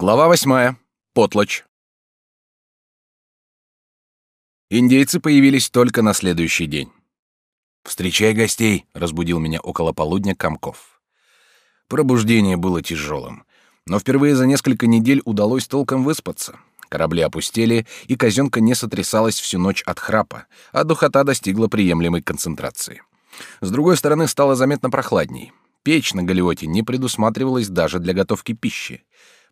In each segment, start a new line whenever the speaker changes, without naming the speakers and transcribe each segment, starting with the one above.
Глава восьмая. Потлочь. Индейцы появились только на следующий день. «Встречай гостей», — разбудил меня около полудня Комков. Пробуждение было тяжелым, но впервые за несколько недель удалось толком выспаться. Корабли опустели, и казенка не сотрясалась всю ночь от храпа, а духота достигла приемлемой концентрации. С другой стороны, стало заметно прохладней. Печь на галиоте не предусматривалась даже для готовки пищи.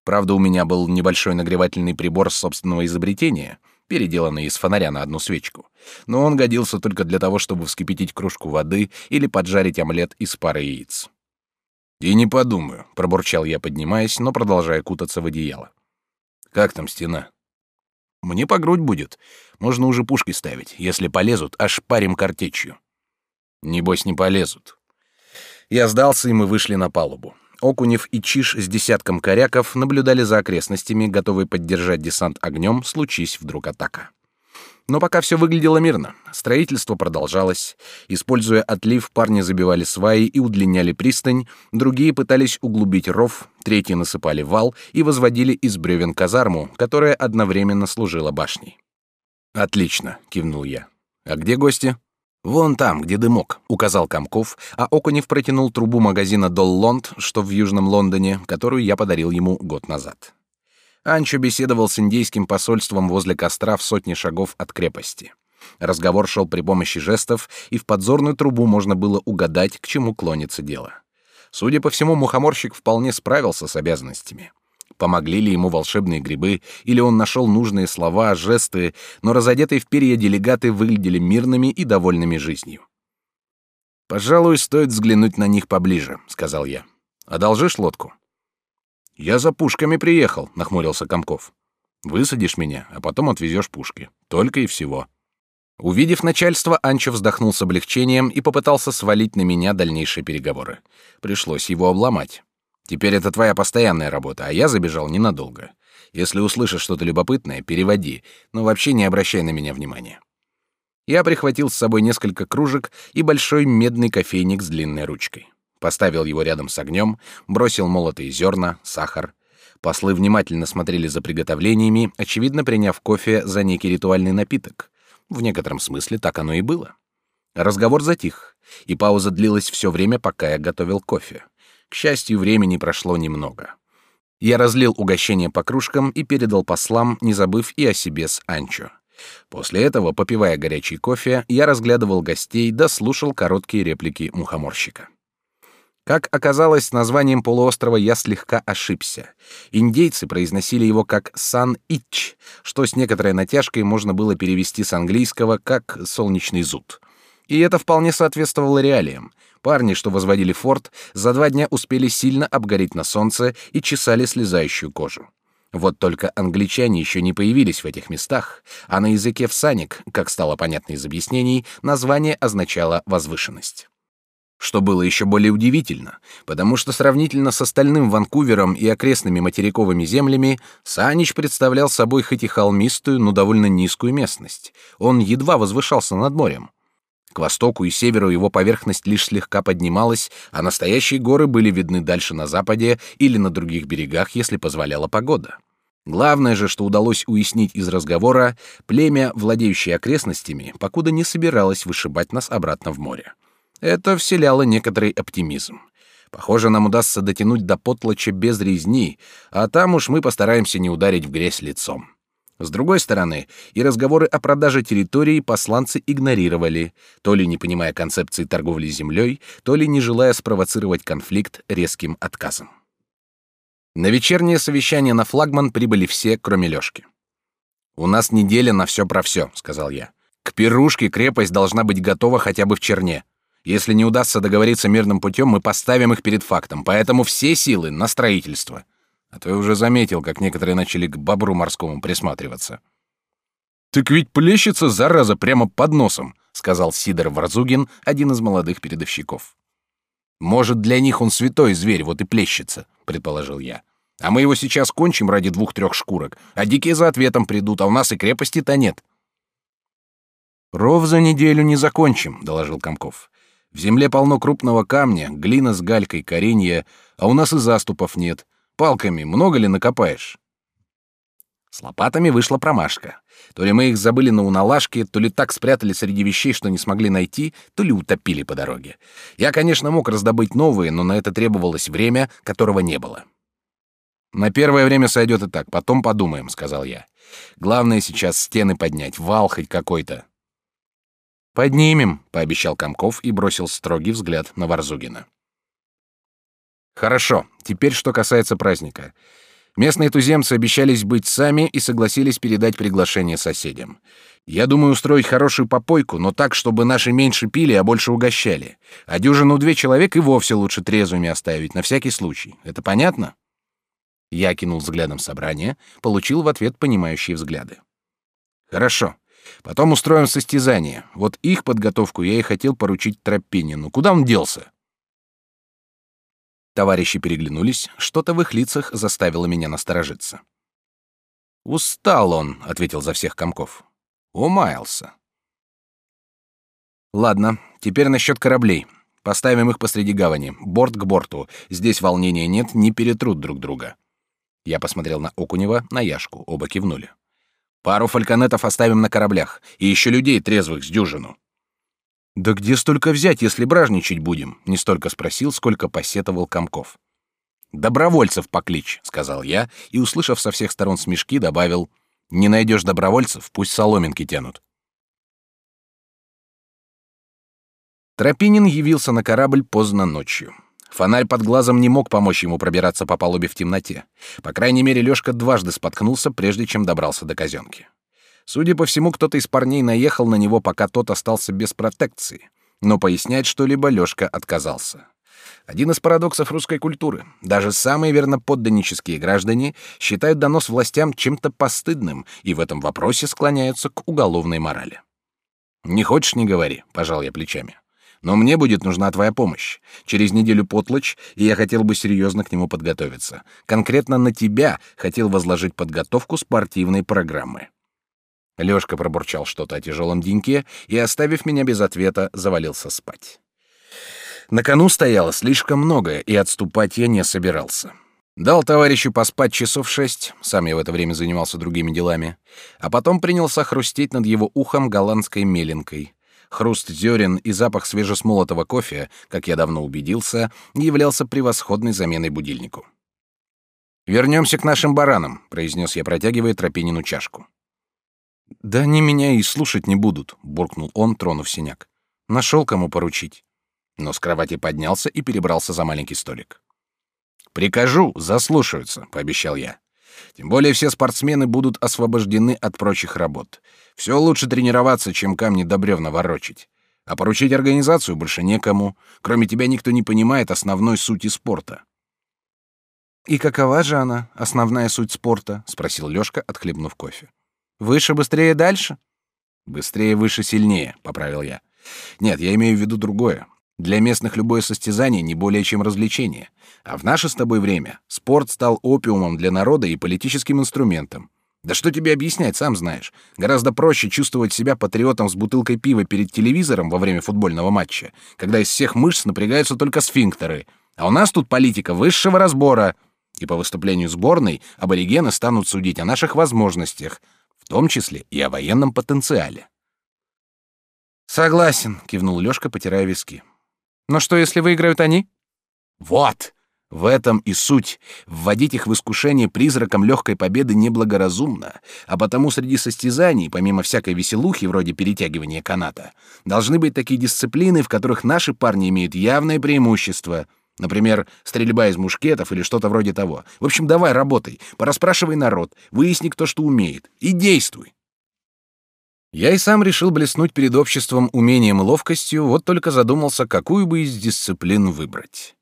Правда, у меня был небольшой нагревательный прибор собственного изобретения, переделанный из фонаря на одну свечку. Но он годился только для того, чтобы вскипятить кружку воды или поджарить омлет из пары яиц. «И не подумаю», — пробурчал я, поднимаясь, но продолжая кутаться в одеяло. «Как там стена?» «Мне по грудь будет. Можно уже пушки ставить. Если полезут, аж парим картечью». «Небось, не полезут». Я сдался, и мы вышли на палубу. Окунев и Чиш с десятком коряков наблюдали за окрестностями, готовые поддержать десант огнем, случись вдруг атака. Но пока все выглядело мирно. Строительство продолжалось. Используя отлив, парни забивали сваи и удлиняли пристань, другие пытались углубить ров, третьи насыпали вал и возводили из бревен казарму, которая одновременно служила башней. «Отлично», — кивнул я. «А где гости?» «Вон там, где дымок», — указал Комков, а Окунев протянул трубу магазина «Доллонд», что в Южном Лондоне, которую я подарил ему год назад. Анчо беседовал с индейским посольством возле костра в сотне шагов от крепости. Разговор шел при помощи жестов, и в подзорную трубу можно было угадать, к чему клонится дело. Судя по всему, мухоморщик вполне справился с обязанностями помогли ли ему волшебные грибы, или он нашел нужные слова, жесты, но разодетые в перья делегаты выглядели мирными и довольными жизнью. «Пожалуй, стоит взглянуть на них поближе», — сказал я. «Одолжишь лодку?» «Я за пушками приехал», — нахмурился Комков. «Высадишь меня, а потом отвезешь пушки. Только и всего». Увидев начальство, Анчо вздохнул с облегчением и попытался свалить на меня дальнейшие переговоры. Пришлось его обломать. Теперь это твоя постоянная работа, а я забежал ненадолго. Если услышишь что-то любопытное, переводи, но вообще не обращай на меня внимания. Я прихватил с собой несколько кружек и большой медный кофейник с длинной ручкой. Поставил его рядом с огнем, бросил молотые зерна, сахар. Послы внимательно смотрели за приготовлениями, очевидно приняв кофе за некий ритуальный напиток. В некотором смысле так оно и было. Разговор затих, и пауза длилась все время, пока я готовил кофе. К счастью, времени прошло немного. Я разлил угощение по кружкам и передал послам, не забыв и о себе с Анчо. После этого, попивая горячий кофе, я разглядывал гостей да слушал короткие реплики мухоморщика. Как оказалось, названием полуострова я слегка ошибся. Индейцы произносили его как Сан-Ич, что с некоторой натяжкой можно было перевести с английского как «солнечный зуд». И это вполне соответствовало реалиям. Парни, что возводили форт, за два дня успели сильно обгореть на солнце и чесали слезающую кожу. Вот только англичане еще не появились в этих местах, а на языке всаник, как стало понятно из объяснений, название означало возвышенность. Что было еще более удивительно, потому что сравнительно с остальным Ванкувером и окрестными материковыми землями, Санич представлял собой хоть и холмистую, но довольно низкую местность. Он едва возвышался над морем. К востоку и северу его поверхность лишь слегка поднималась, а настоящие горы были видны дальше на западе или на других берегах, если позволяла погода. Главное же, что удалось уяснить из разговора, племя, владеющее окрестностями, покуда не собиралось вышибать нас обратно в море. Это вселяло некоторый оптимизм. Похоже, нам удастся дотянуть до потлача без резни, а там уж мы постараемся не ударить в грязь лицом. С другой стороны, и разговоры о продаже территории посланцы игнорировали, то ли не понимая концепции торговли землей, то ли не желая спровоцировать конфликт резким отказом. На вечернее совещание на флагман прибыли все, кроме Лёшки. «У нас неделя на все про все», — сказал я. «К пирушке крепость должна быть готова хотя бы в черне. Если не удастся договориться мирным путем, мы поставим их перед фактом, поэтому все силы на строительство». А то я уже заметил, как некоторые начали к бобру морскому присматриваться. «Так ведь плещется, зараза, прямо под носом», — сказал Сидор Варзугин, один из молодых передовщиков. «Может, для них он святой зверь, вот и плещется», — предположил я. «А мы его сейчас кончим ради двух-трех шкурок, а дикие за ответом придут, а у нас и крепости-то нет». «Ров за неделю не закончим», — доложил Комков. «В земле полно крупного камня, глина с галькой, коренья, а у нас и заступов нет. Палками много ли накопаешь? С лопатами вышла промашка. То ли мы их забыли на уналашке, то ли так спрятали среди вещей, что не смогли найти, то ли утопили по дороге. Я, конечно, мог раздобыть новые, но на это требовалось время, которого не было. На первое время сойдет и так, потом подумаем, сказал я. Главное сейчас стены поднять, вал хоть какой-то. Поднимем, пообещал Комков и бросил строгий взгляд на Варзугина. Хорошо. Теперь что касается праздника. Местные туземцы обещались быть сами и согласились передать приглашение соседям. Я думаю устроить хорошую попойку, но так, чтобы наши меньше пили, а больше угощали. А дюжину две человек и вовсе лучше трезвыми оставить, на всякий случай. Это понятно? Я кинул взглядом собрание, получил в ответ понимающие взгляды. Хорошо. Потом устроим состязание. Вот их подготовку я и хотел поручить Тропинину. Куда он делся? Товарищи переглянулись, что-то в их лицах заставило меня насторожиться. «Устал он», — ответил за всех комков. «Умаялся». «Ладно, теперь насчет кораблей. Поставим их посреди гавани, борт к борту. Здесь волнения нет, не перетрут друг друга». Я посмотрел на Окунева, на Яшку, оба кивнули. «Пару фальконетов оставим на кораблях, и еще людей трезвых с дюжину». Да где столько взять, если бражничать будем? Не столько спросил, сколько посетовал Комков. Добровольцев поклич, сказал я и, услышав со всех сторон смешки, добавил: не найдешь добровольцев, пусть соломинки тянут. Тропинин явился на корабль поздно ночью. Фонарь под глазом не мог помочь ему пробираться по палубе в темноте. По крайней мере, Лёшка дважды споткнулся, прежде чем добрался до казенки. Судя по всему, кто-то из парней наехал на него, пока тот остался без протекции. Но пояснять что-либо Лёшка отказался. Один из парадоксов русской культуры. Даже самые верноподданнические граждане считают донос властям чем-то постыдным и в этом вопросе склоняются к уголовной морали. «Не хочешь — не говори», — пожал я плечами. «Но мне будет нужна твоя помощь. Через неделю потлочь, и я хотел бы серьезно к нему подготовиться. Конкретно на тебя хотел возложить подготовку спортивной программы». Лёшка пробурчал что-то о тяжелом деньке и, оставив меня без ответа, завалился спать. На кону стояло слишком многое, и отступать я не собирался. Дал товарищу поспать часов шесть, сам я в это время занимался другими делами, а потом принялся хрустеть над его ухом голландской меленкой. Хруст зерен и запах свежесмолотого кофе, как я давно убедился, являлся превосходной заменой будильнику. «Вернемся к нашим баранам», — произнес я, протягивая Тропинину чашку. Да они меня и слушать не будут, буркнул он, тронув синяк. Нашел кому поручить. Но с кровати поднялся и перебрался за маленький столик. Прикажу, заслушаются, пообещал я. Тем более все спортсмены будут освобождены от прочих работ. Все лучше тренироваться, чем камни до бревна ворочить. А поручить организацию больше некому. Кроме тебя никто не понимает основной сути спорта. И какова же она, основная суть спорта? спросил Лёшка, отхлебнув кофе. Выше, быстрее, дальше? Быстрее, выше, сильнее, поправил я. Нет, я имею в виду другое. Для местных любое состязание не более чем развлечение. А в наше с тобой время спорт стал опиумом для народа и политическим инструментом. Да что тебе объяснять, сам знаешь. Гораздо проще чувствовать себя патриотом с бутылкой пива перед телевизором во время футбольного матча, когда из всех мышц напрягаются только сфинктеры. А у нас тут политика высшего разбора. И по выступлению сборной аборигены станут судить о наших возможностях, в том числе и о военном потенциале. Согласен, кивнул Лёшка, потирая виски. Но что, если выиграют они? Вот, в этом и суть. Вводить их в искушение призраком легкой победы неблагоразумно, а потому среди состязаний, помимо всякой веселухи вроде перетягивания каната, должны быть такие дисциплины, в которых наши парни имеют явное преимущество — Например, стрельба из мушкетов или что-то вроде того. В общем, давай работай, порасспрашивай народ, выясни, кто что умеет, и действуй. Я и сам решил блеснуть перед обществом умением и ловкостью, вот только задумался, какую бы из дисциплин выбрать.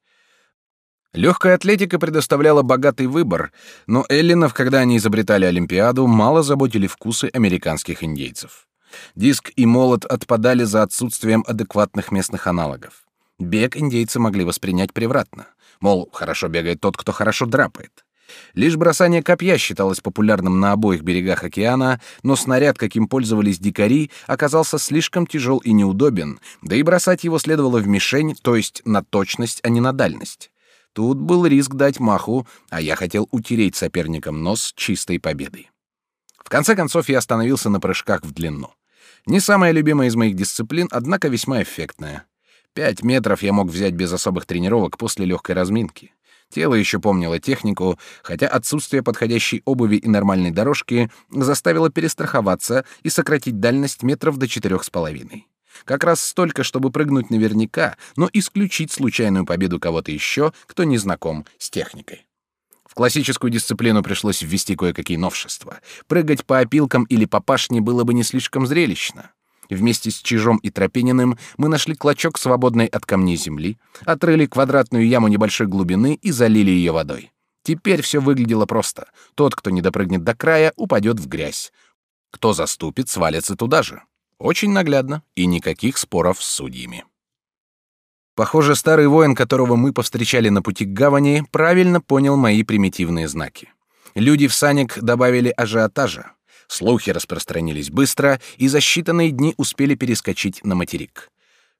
Легкая атлетика предоставляла богатый выбор, но эллинов, когда они изобретали Олимпиаду, мало заботили вкусы американских индейцев. Диск и молот отпадали за отсутствием адекватных местных аналогов. Бег индейцы могли воспринять превратно. Мол, хорошо бегает тот, кто хорошо драпает. Лишь бросание копья считалось популярным на обоих берегах океана, но снаряд, каким пользовались дикари, оказался слишком тяжел и неудобен, да и бросать его следовало в мишень, то есть на точность, а не на дальность. Тут был риск дать маху, а я хотел утереть соперникам нос чистой победой. В конце концов я остановился на прыжках в длину. Не самая любимая из моих дисциплин, однако весьма эффектная. Пять метров я мог взять без особых тренировок после легкой разминки. Тело еще помнило технику, хотя отсутствие подходящей обуви и нормальной дорожки заставило перестраховаться и сократить дальность метров до четырех с половиной. Как раз столько, чтобы прыгнуть наверняка, но исключить случайную победу кого-то еще, кто не знаком с техникой. В классическую дисциплину пришлось ввести кое-какие новшества. Прыгать по опилкам или по пашне было бы не слишком зрелищно. Вместе с Чижом и Тропининым мы нашли клочок свободной от камней земли, отрыли квадратную яму небольшой глубины и залили ее водой. Теперь все выглядело просто. Тот, кто не допрыгнет до края, упадет в грязь. Кто заступит, свалится туда же. Очень наглядно, и никаких споров с судьями. Похоже, старый воин, которого мы повстречали на пути к гавани, правильно понял мои примитивные знаки. Люди в санек добавили ажиотажа. Слухи распространились быстро, и за считанные дни успели перескочить на материк.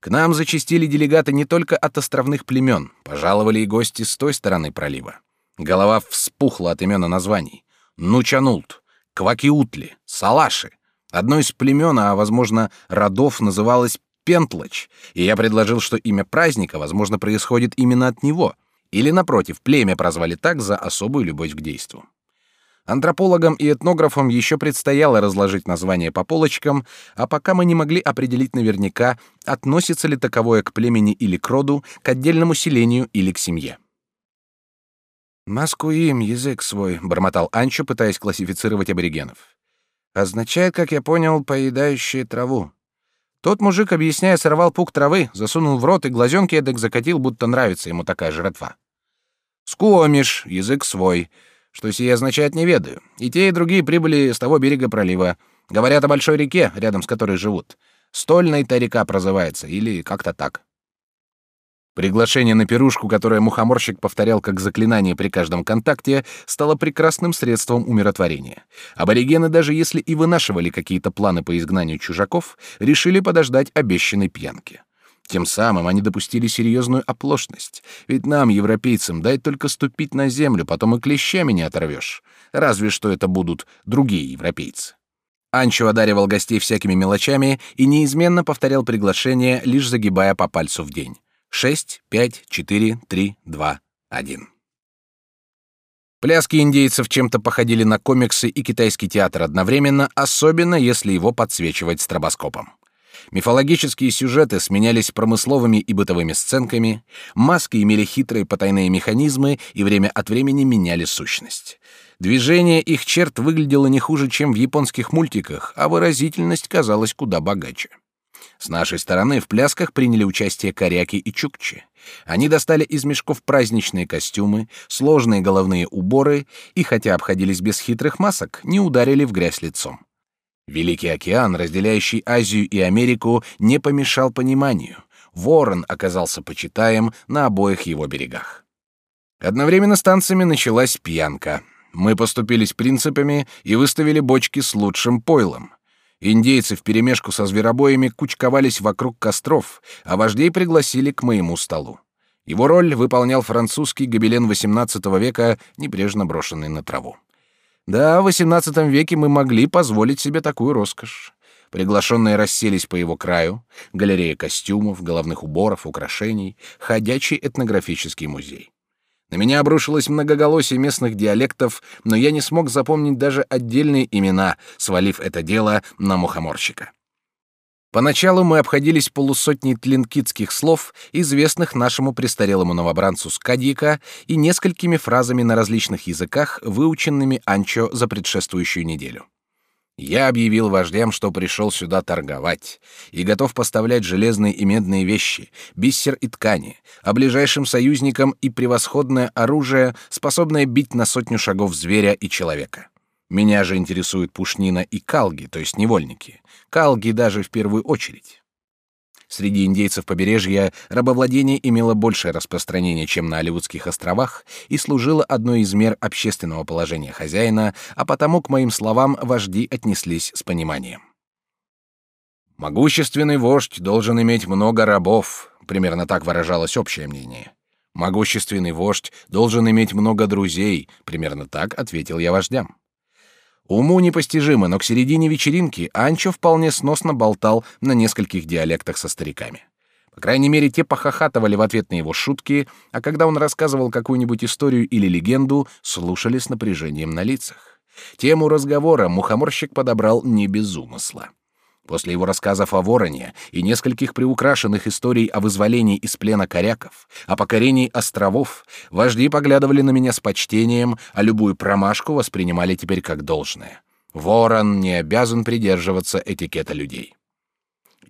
К нам зачастили делегаты не только от островных племен, пожаловали и гости с той стороны пролива. Голова вспухла от имен и названий. Нучанулт, Квакиутли, Салаши. Одно из племен, а, возможно, родов называлось Пентлач, и я предложил, что имя праздника, возможно, происходит именно от него. Или, напротив, племя прозвали так за особую любовь к действу. Антропологам и этнографам еще предстояло разложить название по полочкам, а пока мы не могли определить наверняка, относится ли таковое к племени или к роду, к отдельному селению или к семье. «Маскуим, язык свой», — бормотал Анчо, пытаясь классифицировать аборигенов. «Означает, как я понял, поедающие траву. Тот мужик, объясняя, сорвал пук травы, засунул в рот и глазенки эдак закатил, будто нравится ему такая жратва. Скуомиш, язык свой. Что сие означает, не ведаю. И те, и другие прибыли с того берега пролива. Говорят о большой реке, рядом с которой живут. Стольная-то река прозывается, или как-то так. Приглашение на пирушку, которое мухоморщик повторял как заклинание при каждом контакте, стало прекрасным средством умиротворения. Аборигены, даже если и вынашивали какие-то планы по изгнанию чужаков, решили подождать обещанной пьянки. Тем самым они допустили серьезную оплошность. Ведь нам, европейцам, дай только ступить на землю, потом и клещами не оторвешь. Разве что это будут другие европейцы. Анчо одаривал гостей всякими мелочами и неизменно повторял приглашение, лишь загибая по пальцу в день. Шесть, пять, четыре, три, два, один. Пляски индейцев чем-то походили на комиксы и китайский театр одновременно, особенно если его подсвечивать стробоскопом. Мифологические сюжеты сменялись промысловыми и бытовыми сценками, маски имели хитрые потайные механизмы и время от времени меняли сущность. Движение их черт выглядело не хуже, чем в японских мультиках, а выразительность казалась куда богаче. С нашей стороны в плясках приняли участие коряки и чукчи. Они достали из мешков праздничные костюмы, сложные головные уборы и, хотя обходились без хитрых масок, не ударили в грязь лицом. Великий океан, разделяющий Азию и Америку, не помешал пониманию. Ворон оказался почитаем на обоих его берегах. Одновременно с танцами началась пьянка. Мы поступились принципами и выставили бочки с лучшим пойлом. Индейцы вперемешку со зверобоями кучковались вокруг костров, а вождей пригласили к моему столу. Его роль выполнял французский гобелен XVIII века, небрежно брошенный на траву. Да, в XVIII веке мы могли позволить себе такую роскошь. Приглашенные расселись по его краю, галерея костюмов, головных уборов, украшений, ходячий этнографический музей. На меня обрушилось многоголосие местных диалектов, но я не смог запомнить даже отдельные имена, свалив это дело на мухоморщика. Поначалу мы обходились полусотней тлинкитских слов, известных нашему престарелому новобранцу Скадьяка, и несколькими фразами на различных языках, выученными Анчо за предшествующую неделю. Я объявил вождям, что пришел сюда торговать и готов поставлять железные и медные вещи, бисер и ткани, а ближайшим союзникам и превосходное оружие, способное бить на сотню шагов зверя и человека. Меня же интересуют пушнина и калги, то есть невольники. Калги даже в первую очередь. Среди индейцев побережья рабовладение имело большее распространение, чем на Оливудских островах, и служило одной из мер общественного положения хозяина, а потому к моим словам вожди отнеслись с пониманием. Могущественный вождь должен иметь много рабов, примерно так выражалось общее мнение. Могущественный вождь должен иметь много друзей, примерно так ответил я вождям. Уму непостижимо, но к середине вечеринки Анчо вполне сносно болтал на нескольких диалектах со стариками. По крайней мере, те похохатывали в ответ на его шутки, а когда он рассказывал какую-нибудь историю или легенду, слушали с напряжением на лицах. Тему разговора мухоморщик подобрал не без умысла. После его рассказов о вороне и нескольких приукрашенных историй о вызволении из плена коряков, о покорении островов, вожди поглядывали на меня с почтением, а любую промашку воспринимали теперь как должное. Ворон не обязан придерживаться этикета людей.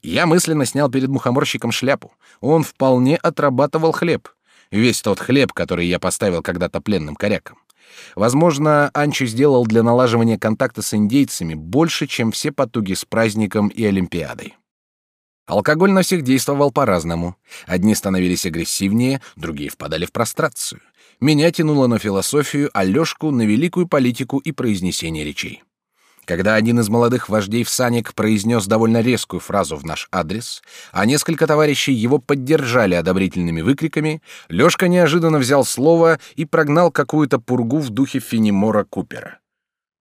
Я мысленно снял перед мухоморщиком шляпу. Он вполне отрабатывал хлеб. Весь тот хлеб, который я поставил когда-то пленным корякам. Возможно, Анчи сделал для налаживания контакта с индейцами больше, чем все потуги с праздником и Олимпиадой. Алкоголь на всех действовал по-разному. Одни становились агрессивнее, другие впадали в прострацию. Меня тянуло на философию, а Лёшку — на великую политику и произнесение речей. Когда один из молодых вождей в Саник произнес довольно резкую фразу в наш адрес, а несколько товарищей его поддержали одобрительными выкриками, Лёшка неожиданно взял слово и прогнал какую-то пургу в духе Фенемора Купера.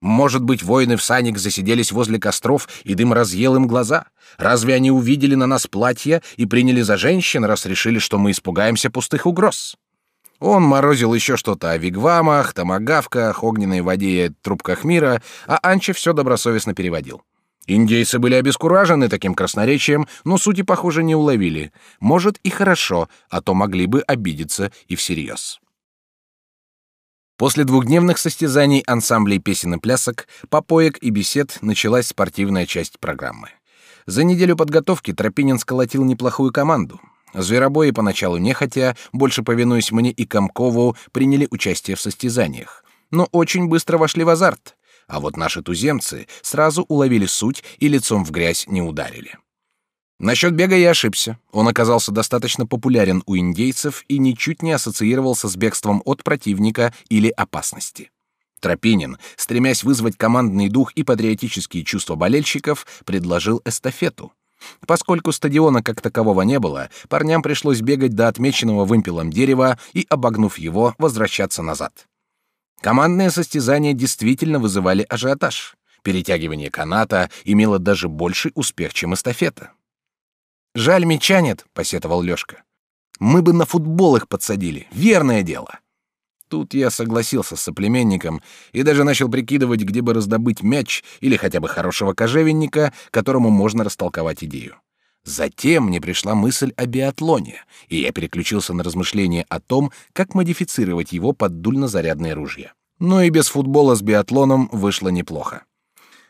Может быть, воины в Саник засиделись возле костров, и дым разъел им глаза? Разве они увидели на нас платья и приняли за женщин, раз решили, что мы испугаемся пустых угроз? Он морозил еще что-то о вигвамах, томагавках, огненной воде и трубках мира, а Анчи все добросовестно переводил. Индейцы были обескуражены таким красноречием, но сути, похоже, не уловили. Может, и хорошо, а то могли бы обидеться и всерьез. После двухдневных состязаний ансамблей песен и плясок, попоек и бесед началась спортивная часть программы. За неделю подготовки Тропинин сколотил неплохую команду. Зверобои поначалу нехотя, больше повинуясь мне и Комкову, приняли участие в состязаниях, но очень быстро вошли в азарт. А вот наши туземцы сразу уловили суть и лицом в грязь не ударили. Насчет бега я ошибся. Он оказался достаточно популярен у индейцев и ничуть не ассоциировался с бегством от противника или опасности. Тропинин, стремясь вызвать командный дух и патриотические чувства болельщиков, предложил эстафету — Поскольку стадиона как такового не было, парням пришлось бегать до отмеченного вымпелом дерева и, обогнув его, возвращаться назад. Командные состязания действительно вызывали ажиотаж. Перетягивание каната имело даже больший успех, чем эстафета. «Жаль, мяча нет», — посетовал Лёшка. «Мы бы на футбол их подсадили. Верное дело». Тут я согласился с соплеменником и даже начал прикидывать, где бы раздобыть мяч или хотя бы хорошего кожевенника, которому можно растолковать идею. Затем мне пришла мысль о биатлоне, и я переключился на размышления о том, как модифицировать его под дульнозарядные ружья. Но и без футбола с биатлоном вышло неплохо.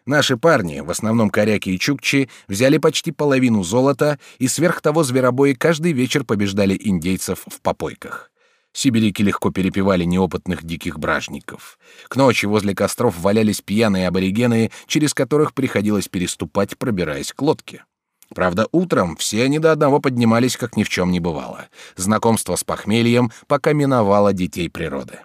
Наши парни, в основном коряки и чукчи, взяли почти половину золота, и сверх того зверобои каждый вечер побеждали индейцев в попойках. Сибиряки легко перепевали неопытных диких бражников. К ночи возле костров валялись пьяные аборигены, через которых приходилось переступать, пробираясь к лодке. Правда, утром все они до одного поднимались, как ни в чем не бывало. Знакомство с похмельем пока миновало детей природы.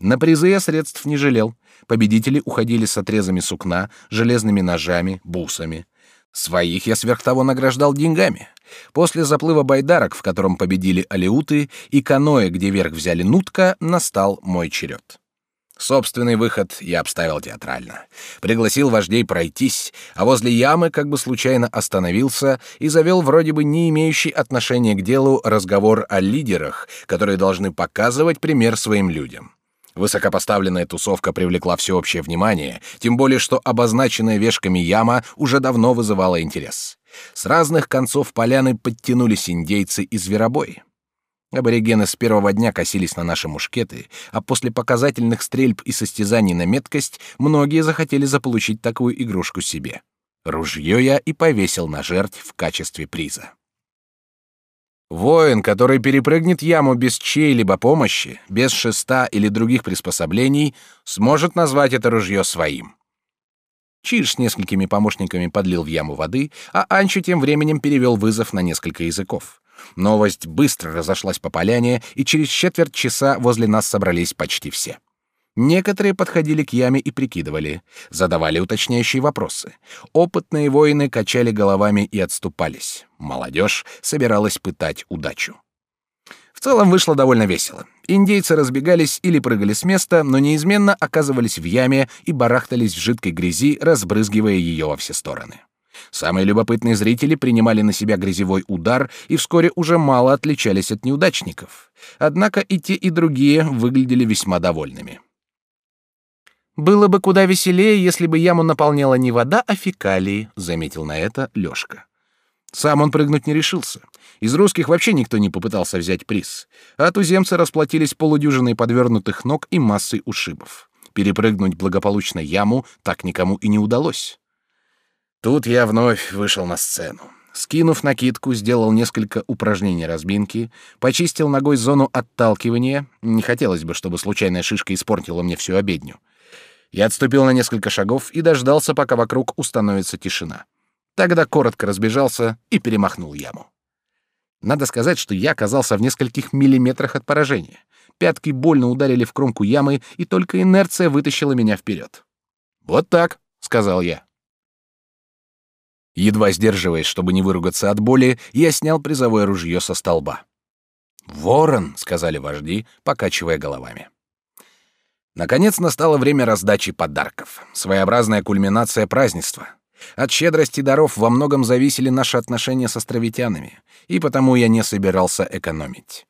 На призы я средств не жалел. Победители уходили с отрезами сукна, железными ножами, бусами. Своих я сверх того награждал деньгами. После заплыва байдарок, в котором победили алеуты, и каноэ, где верх взяли нутка, настал мой черед. Собственный выход я обставил театрально. Пригласил вождей пройтись, а возле ямы как бы случайно остановился и завел вроде бы не имеющий отношения к делу разговор о лидерах, которые должны показывать пример своим людям. Высокопоставленная тусовка привлекла всеобщее внимание, тем более что обозначенная вешками яма уже давно вызывала интерес. С разных концов поляны подтянулись индейцы и зверобои. Аборигены с первого дня косились на наши мушкеты, а после показательных стрельб и состязаний на меткость многие захотели заполучить такую игрушку себе. Ружье я и повесил на жертв в качестве приза. Воин, который перепрыгнет яму без чьей-либо помощи, без шеста или других приспособлений, сможет назвать это ружье своим. Чиж с несколькими помощниками подлил в яму воды, а Анчу тем временем перевел вызов на несколько языков. Новость быстро разошлась по поляне, и через четверть часа возле нас собрались почти все. Некоторые подходили к яме и прикидывали, задавали уточняющие вопросы. Опытные воины качали головами и отступались. Молодежь собиралась пытать удачу. В целом вышло довольно весело. Индейцы разбегались или прыгали с места, но неизменно оказывались в яме и барахтались в жидкой грязи, разбрызгивая ее во все стороны. Самые любопытные зрители принимали на себя грязевой удар и вскоре уже мало отличались от неудачников. Однако и те, и другие выглядели весьма довольными.
«Было бы куда веселее, если бы яму наполняла не вода, а фекалии», — заметил на это Лёшка.
Сам он прыгнуть не решился. Из русских вообще никто не попытался взять приз, а туземцы расплатились полудюжиной подвернутых ног и массой ушибов. Перепрыгнуть благополучно яму так никому и не удалось. Тут я вновь вышел на сцену. Скинув накидку, сделал несколько упражнений разминки, почистил ногой зону отталкивания. Не хотелось бы, чтобы случайная шишка испортила мне всю обедню. Я отступил на несколько шагов и дождался, пока вокруг установится тишина. Тогда коротко разбежался и перемахнул яму. Надо сказать, что я оказался в нескольких миллиметрах от поражения. Пятки больно ударили в кромку ямы, и только инерция вытащила меня вперед. «Вот так», — сказал я. Едва сдерживаясь, чтобы не выругаться от боли, я снял призовое ружье со столба. «Ворон», — сказали вожди, покачивая головами. Наконец настало время раздачи подарков. Своеобразная кульминация празднества. От щедрости даров во многом зависели наши отношения с островитянами, и потому я не собирался экономить.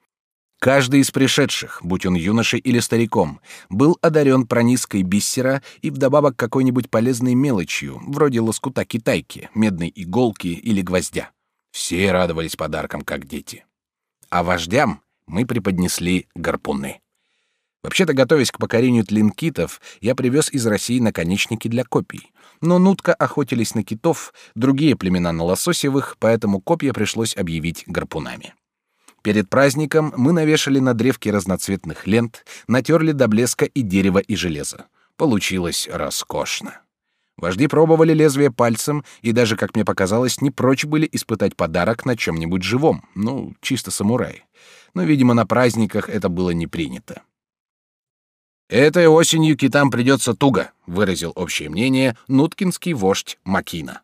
Каждый из пришедших, будь он юношей или стариком, был одарен пронизкой биссера и вдобавок какой-нибудь полезной мелочью, вроде лоскута китайки, медной иголки или гвоздя. Все радовались подаркам, как дети. А вождям мы преподнесли гарпуны. Вообще-то, готовясь к покорению тлинкитов, я привез из России наконечники для копий. Но нутка охотились на китов, другие племена на лососевых, поэтому копья пришлось объявить гарпунами. Перед праздником мы навешали на древки разноцветных лент, натерли до блеска и дерево, и железо. Получилось роскошно. Вожди пробовали лезвие пальцем и даже, как мне показалось, не прочь были испытать подарок на чем-нибудь живом, ну, чисто самурай. Но, видимо, на праздниках это было не принято. «Этой осенью китам придется туго», — выразил общее мнение нуткинский вождь Макина.